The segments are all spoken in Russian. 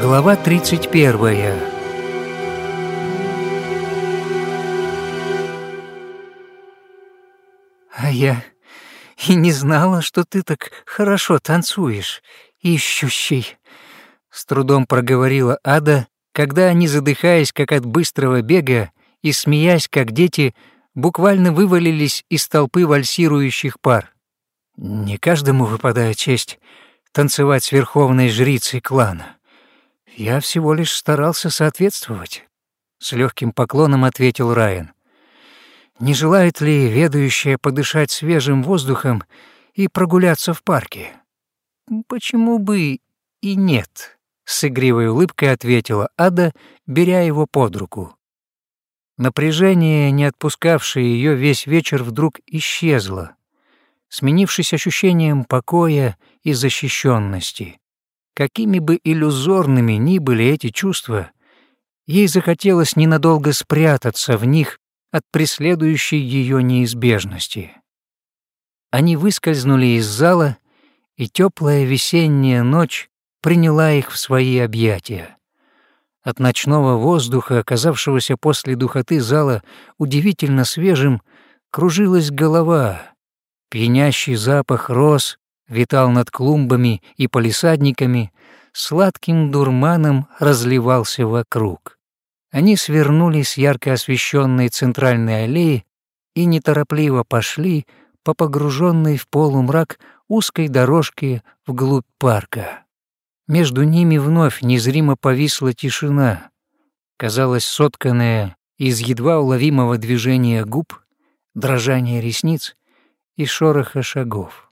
Глава 31 «А я и не знала, что ты так хорошо танцуешь, ищущий», — с трудом проговорила Ада, когда они, задыхаясь, как от быстрого бега, и смеясь, как дети, буквально вывалились из толпы вальсирующих пар. Не каждому выпадает честь танцевать с верховной жрицей клана. Я всего лишь старался соответствовать. С легким поклоном ответил Райан. Не желает ли ведающая подышать свежим воздухом и прогуляться в парке? Почему бы и нет? С игривой улыбкой ответила Ада, беря его под руку. Напряжение, не отпускавшее ее весь вечер, вдруг исчезло, сменившись ощущением покоя и защищенности. Какими бы иллюзорными ни были эти чувства, ей захотелось ненадолго спрятаться в них от преследующей ее неизбежности. Они выскользнули из зала, и теплая весенняя ночь приняла их в свои объятия. От ночного воздуха, оказавшегося после духоты зала удивительно свежим, кружилась голова. Пьянящий запах роз витал над клумбами и палисадниками, сладким дурманом разливался вокруг. Они свернули с ярко освещенной центральной аллеи и неторопливо пошли по погруженной в полумрак узкой дорожке вглубь парка. Между ними вновь незримо повисла тишина, казалось, сотканная из едва уловимого движения губ, дрожания ресниц и шороха шагов.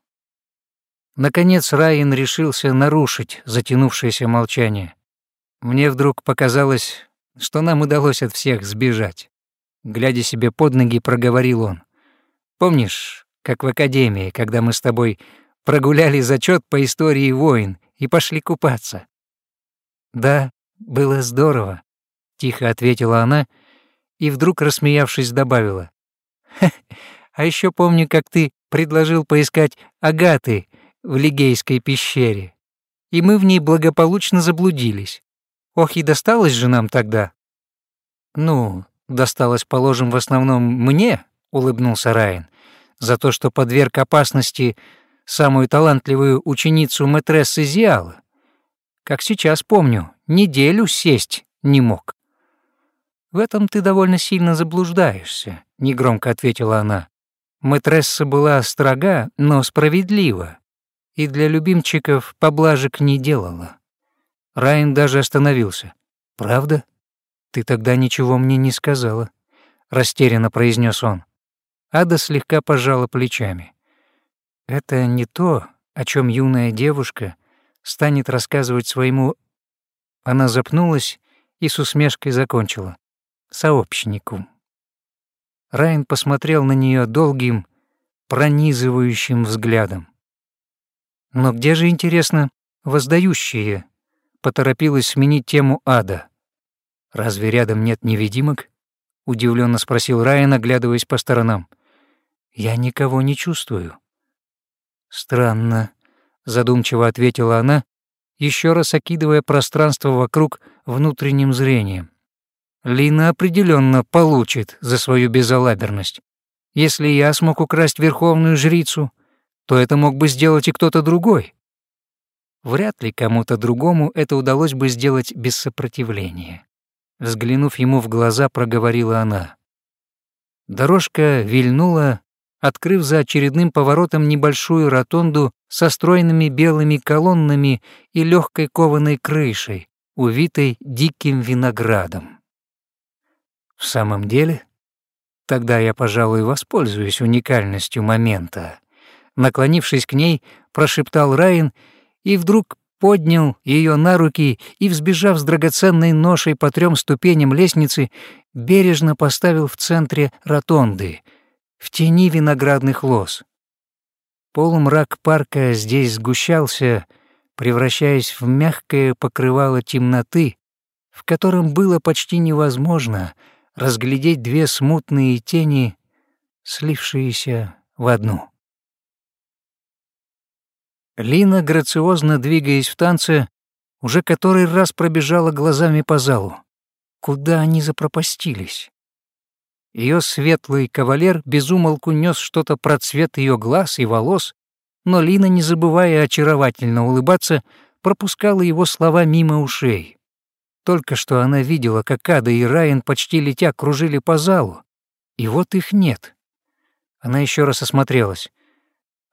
Наконец Райан решился нарушить затянувшееся молчание. Мне вдруг показалось, что нам удалось от всех сбежать. Глядя себе под ноги, проговорил он. «Помнишь, как в академии, когда мы с тобой прогуляли зачет по истории войн и пошли купаться. «Да, было здорово», — тихо ответила она и вдруг, рассмеявшись, добавила. «А еще помню, как ты предложил поискать Агаты в Лигейской пещере, и мы в ней благополучно заблудились. Ох, и досталось же нам тогда». «Ну, досталось, положим, в основном мне», — улыбнулся Райан, «за то, что подверг опасности самую талантливую ученицу мэтрессы Зиала. Как сейчас помню, неделю сесть не мог. «В этом ты довольно сильно заблуждаешься», — негромко ответила она. Мэтресса была строга, но справедлива, и для любимчиков поблажек не делала. Райан даже остановился. «Правда? Ты тогда ничего мне не сказала», — растерянно произнес он. Ада слегка пожала плечами. Это не то, о чем юная девушка станет рассказывать своему... Она запнулась и с усмешкой закончила. Сообщнику. Райан посмотрел на нее долгим, пронизывающим взглядом. «Но где же, интересно, воздающие?» — поторопилась сменить тему ада. «Разве рядом нет невидимок?» — удивленно спросил Райан, оглядываясь по сторонам. «Я никого не чувствую». «Странно», — задумчиво ответила она, еще раз окидывая пространство вокруг внутренним зрением. «Лина определенно получит за свою безалаберность. Если я смог украсть верховную жрицу, то это мог бы сделать и кто-то другой. Вряд ли кому-то другому это удалось бы сделать без сопротивления. Взглянув ему в глаза, проговорила она. Дорожка вильнула, открыв за очередным поворотом небольшую ротонду со стройными белыми колоннами и легкой кованой крышей, увитой диким виноградом. В самом деле, тогда я, пожалуй, воспользуюсь уникальностью момента. Наклонившись к ней, прошептал Райан и вдруг поднял ее на руки и, взбежав с драгоценной ношей по трем ступеням лестницы, бережно поставил в центре ротонды — в тени виноградных лоз. Полумрак парка здесь сгущался, превращаясь в мягкое покрывало темноты, в котором было почти невозможно разглядеть две смутные тени, слившиеся в одну. Лина, грациозно двигаясь в танце, уже который раз пробежала глазами по залу. Куда они запропастились? Ее светлый кавалер безумолку нес что-то про цвет ее глаз и волос, но Лина, не забывая очаровательно улыбаться, пропускала его слова мимо ушей. Только что она видела, как Ада и Райан почти летя кружили по залу, и вот их нет. Она еще раз осмотрелась.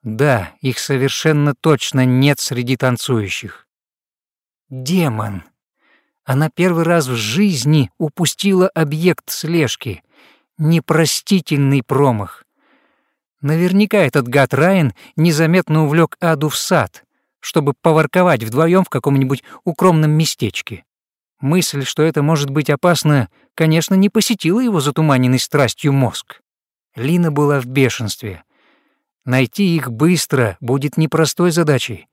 Да, их совершенно точно нет среди танцующих. Демон. Она первый раз в жизни упустила объект слежки. Непростительный промах. Наверняка этот гад Райан незаметно увлек Аду в сад, чтобы поворковать вдвоем в каком-нибудь укромном местечке. Мысль, что это может быть опасно, конечно, не посетила его затуманенный страстью мозг. Лина была в бешенстве. Найти их быстро будет непростой задачей,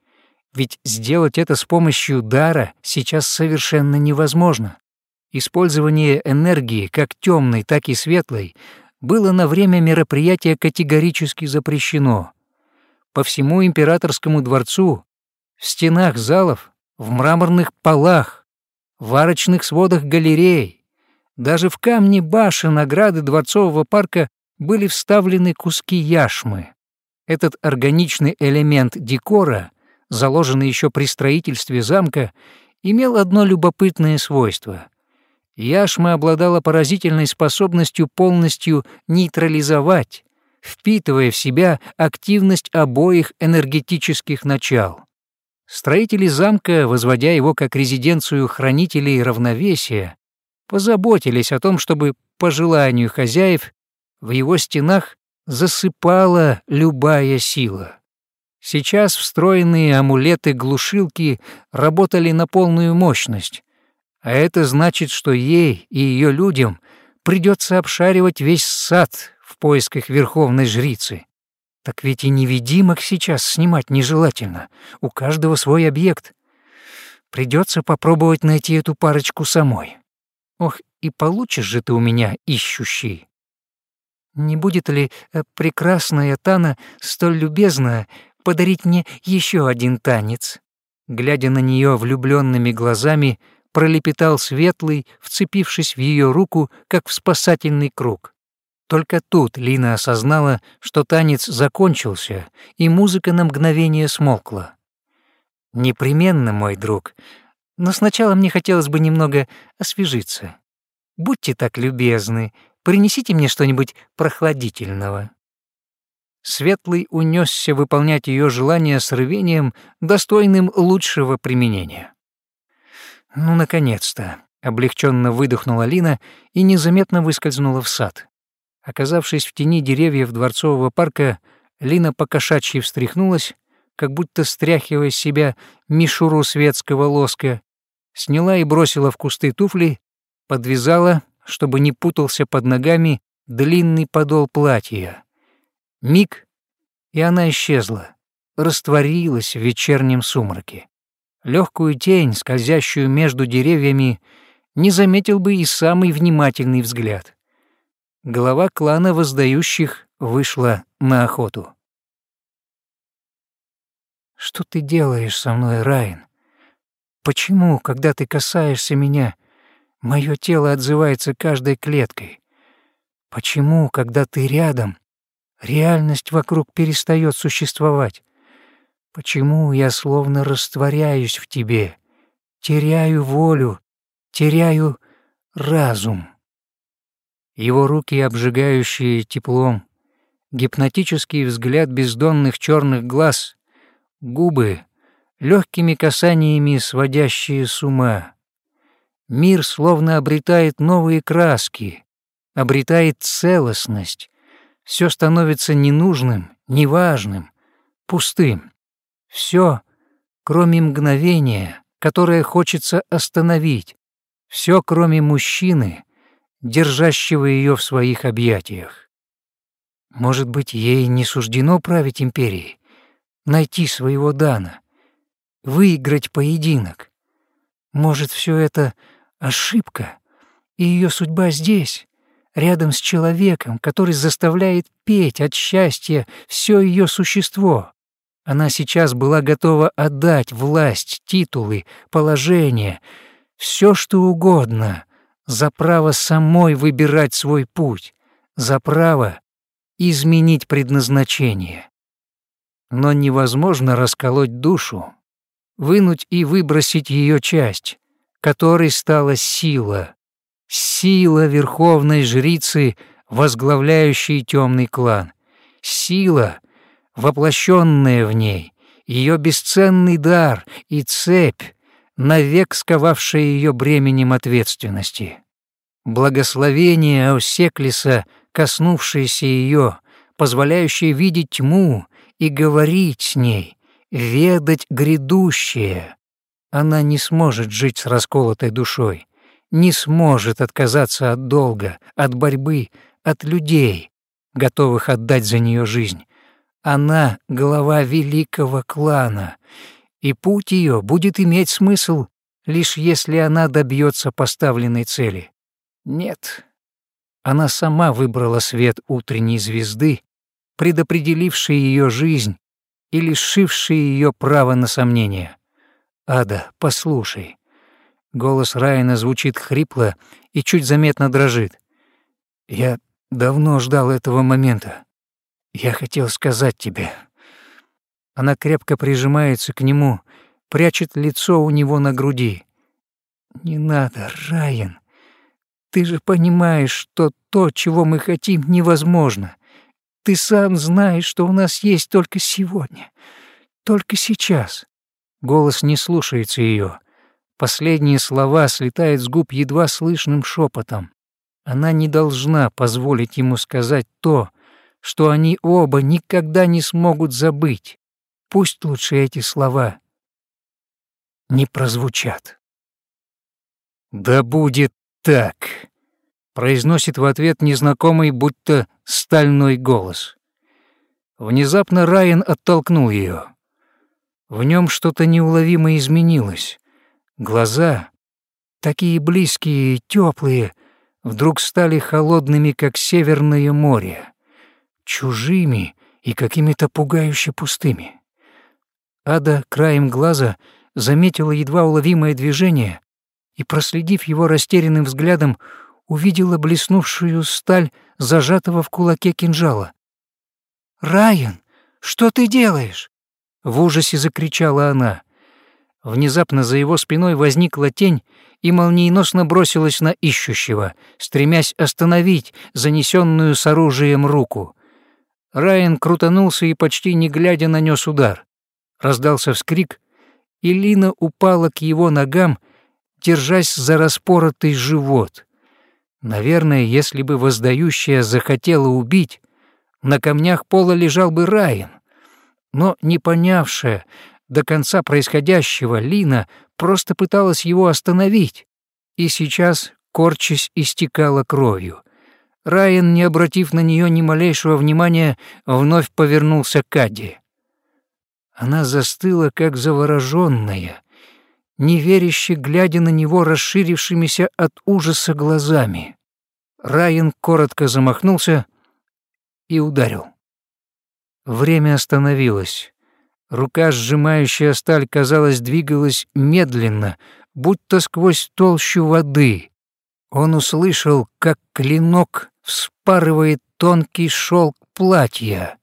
ведь сделать это с помощью дара сейчас совершенно невозможно. Использование энергии, как темной, так и светлой, было на время мероприятия категорически запрещено. По всему императорскому дворцу, в стенах залов, в мраморных полах, в арочных сводах галерей, даже в камне башен ограды дворцового парка были вставлены куски яшмы. Этот органичный элемент декора, заложенный еще при строительстве замка, имел одно любопытное свойство. Яшма обладала поразительной способностью полностью нейтрализовать, впитывая в себя активность обоих энергетических начал. Строители замка, возводя его как резиденцию хранителей равновесия, позаботились о том, чтобы, по желанию хозяев, в его стенах засыпала любая сила. Сейчас встроенные амулеты-глушилки работали на полную мощность, а это значит, что ей и ее людям придется обшаривать весь сад в поисках верховной жрицы. Так ведь и невидимок сейчас снимать нежелательно. У каждого свой объект. Придется попробовать найти эту парочку самой. Ох, и получишь же ты у меня ищущий. Не будет ли э, прекрасная Тана столь любезна подарить мне еще один танец? Глядя на нее влюбленными глазами, пролепетал светлый, вцепившись в ее руку, как в спасательный круг. Только тут Лина осознала, что танец закончился, и музыка на мгновение смолкла. «Непременно, мой друг, но сначала мне хотелось бы немного освежиться. Будьте так любезны, принесите мне что-нибудь прохладительного». Светлый унесся выполнять ее желание с рвением, достойным лучшего применения. «Ну, наконец-то!» — облегченно выдохнула Лина и незаметно выскользнула в сад. Оказавшись в тени деревьев дворцового парка, Лина покошачьи встряхнулась, как будто стряхивая с себя мишуру светского лоска, сняла и бросила в кусты туфли, подвязала, чтобы не путался под ногами длинный подол платья. Миг, и она исчезла, растворилась в вечернем сумраке. Легкую тень, скользящую между деревьями, не заметил бы и самый внимательный взгляд глава клана воздающих вышла на охоту. «Что ты делаешь со мной, Райан? Почему, когда ты касаешься меня, мое тело отзывается каждой клеткой? Почему, когда ты рядом, реальность вокруг перестает существовать? Почему я словно растворяюсь в тебе, теряю волю, теряю разум?» его руки, обжигающие теплом, гипнотический взгляд бездонных черных глаз, губы, легкими касаниями сводящие с ума. Мир словно обретает новые краски, обретает целостность. Все становится ненужным, неважным, пустым. Все, кроме мгновения, которое хочется остановить. Все, кроме мужчины, держащего ее в своих объятиях. Может быть, ей не суждено править империей, найти своего Дана, выиграть поединок. Может, все это ошибка, и ее судьба здесь, рядом с человеком, который заставляет петь от счастья все ее существо, Она сейчас была готова отдать власть, титулы, положение, все что угодно за право самой выбирать свой путь, за право изменить предназначение. Но невозможно расколоть душу, вынуть и выбросить ее часть, которой стала сила, сила верховной жрицы, возглавляющей темный клан, сила, воплощенная в ней, ее бесценный дар и цепь, навек сковавшая ее бременем ответственности. Благословение Аусеклиса, коснувшееся ее, позволяющее видеть тьму и говорить с ней, ведать грядущее. Она не сможет жить с расколотой душой, не сможет отказаться от долга, от борьбы, от людей, готовых отдать за нее жизнь. Она — глава великого клана, и путь ее будет иметь смысл, лишь если она добьется поставленной цели. Нет, она сама выбрала свет утренней звезды, предопределивший ее жизнь и лишивший ее права на сомнение. «Ада, послушай». Голос Райана звучит хрипло и чуть заметно дрожит. «Я давно ждал этого момента. Я хотел сказать тебе». Она крепко прижимается к нему, прячет лицо у него на груди. «Не надо, Райан. Ты же понимаешь, что то, чего мы хотим, невозможно. Ты сам знаешь, что у нас есть только сегодня, только сейчас. Голос не слушается ее. Последние слова слетают с губ едва слышным шепотом. Она не должна позволить ему сказать то, что они оба никогда не смогут забыть. Пусть лучше эти слова не прозвучат. «Да будет так», — произносит в ответ незнакомый, будто стальной голос. Внезапно Райан оттолкнул ее. В нем что-то неуловимо изменилось. Глаза, такие близкие и теплые, вдруг стали холодными, как Северное море, чужими и какими-то пугающе пустыми. Ада краем глаза заметила едва уловимое движение и, проследив его растерянным взглядом, увидела блеснувшую сталь зажатого в кулаке кинжала. «Райан, что ты делаешь?» В ужасе закричала она. Внезапно за его спиной возникла тень и молниеносно бросилась на ищущего, стремясь остановить занесенную с оружием руку. Райан крутанулся и, почти не глядя, нанес удар. Раздался вскрик, и Лина упала к его ногам, держась за распоротый живот. Наверное, если бы воздающая захотела убить, на камнях пола лежал бы Райан. Но не понявшая до конца происходящего, Лина просто пыталась его остановить, и сейчас, корчась, истекала кровью. Райан, не обратив на нее ни малейшего внимания, вновь повернулся к Аде. Она застыла, как завороженная, неверяще глядя на него расширившимися от ужаса глазами. Райан коротко замахнулся и ударил. Время остановилось. Рука, сжимающая сталь, казалось, двигалась медленно, будто сквозь толщу воды. Он услышал, как клинок вспарывает тонкий шелк платья.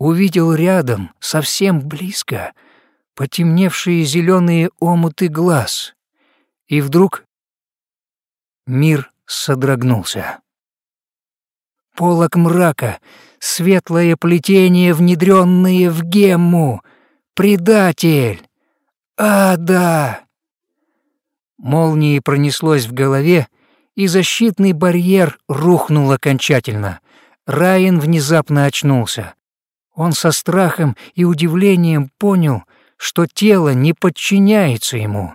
Увидел рядом, совсем близко, потемневшие зеленые омуты глаз. И вдруг мир содрогнулся. Полок мрака — светлое плетение, внедренное в гемму. Предатель! Ада! Молнией пронеслось в голове, и защитный барьер рухнул окончательно. Райан внезапно очнулся. Он со страхом и удивлением понял, что тело не подчиняется ему.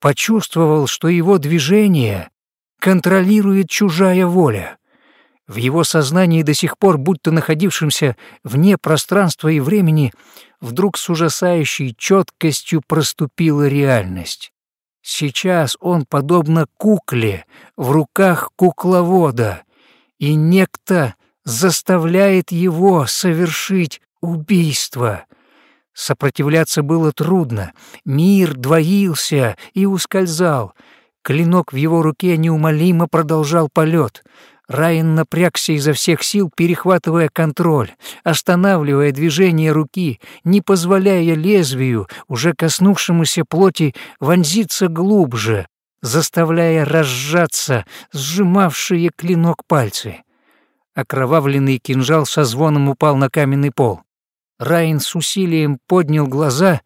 Почувствовал, что его движение контролирует чужая воля. В его сознании до сих пор, будто находившимся вне пространства и времени, вдруг с ужасающей четкостью проступила реальность. Сейчас он, подобно кукле, в руках кукловода, и некто заставляет его совершить убийство. Сопротивляться было трудно. Мир двоился и ускользал. Клинок в его руке неумолимо продолжал полет. Райан напрягся изо всех сил, перехватывая контроль, останавливая движение руки, не позволяя лезвию, уже коснувшемуся плоти, вонзиться глубже, заставляя разжаться сжимавшие клинок пальцы. Окровавленный кинжал со звоном упал на каменный пол. Райан с усилием поднял глаза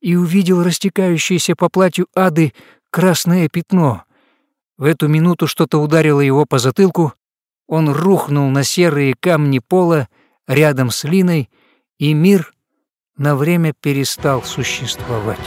и увидел растекающееся по платью ады красное пятно. В эту минуту что-то ударило его по затылку, он рухнул на серые камни пола рядом с Линой, и мир на время перестал существовать.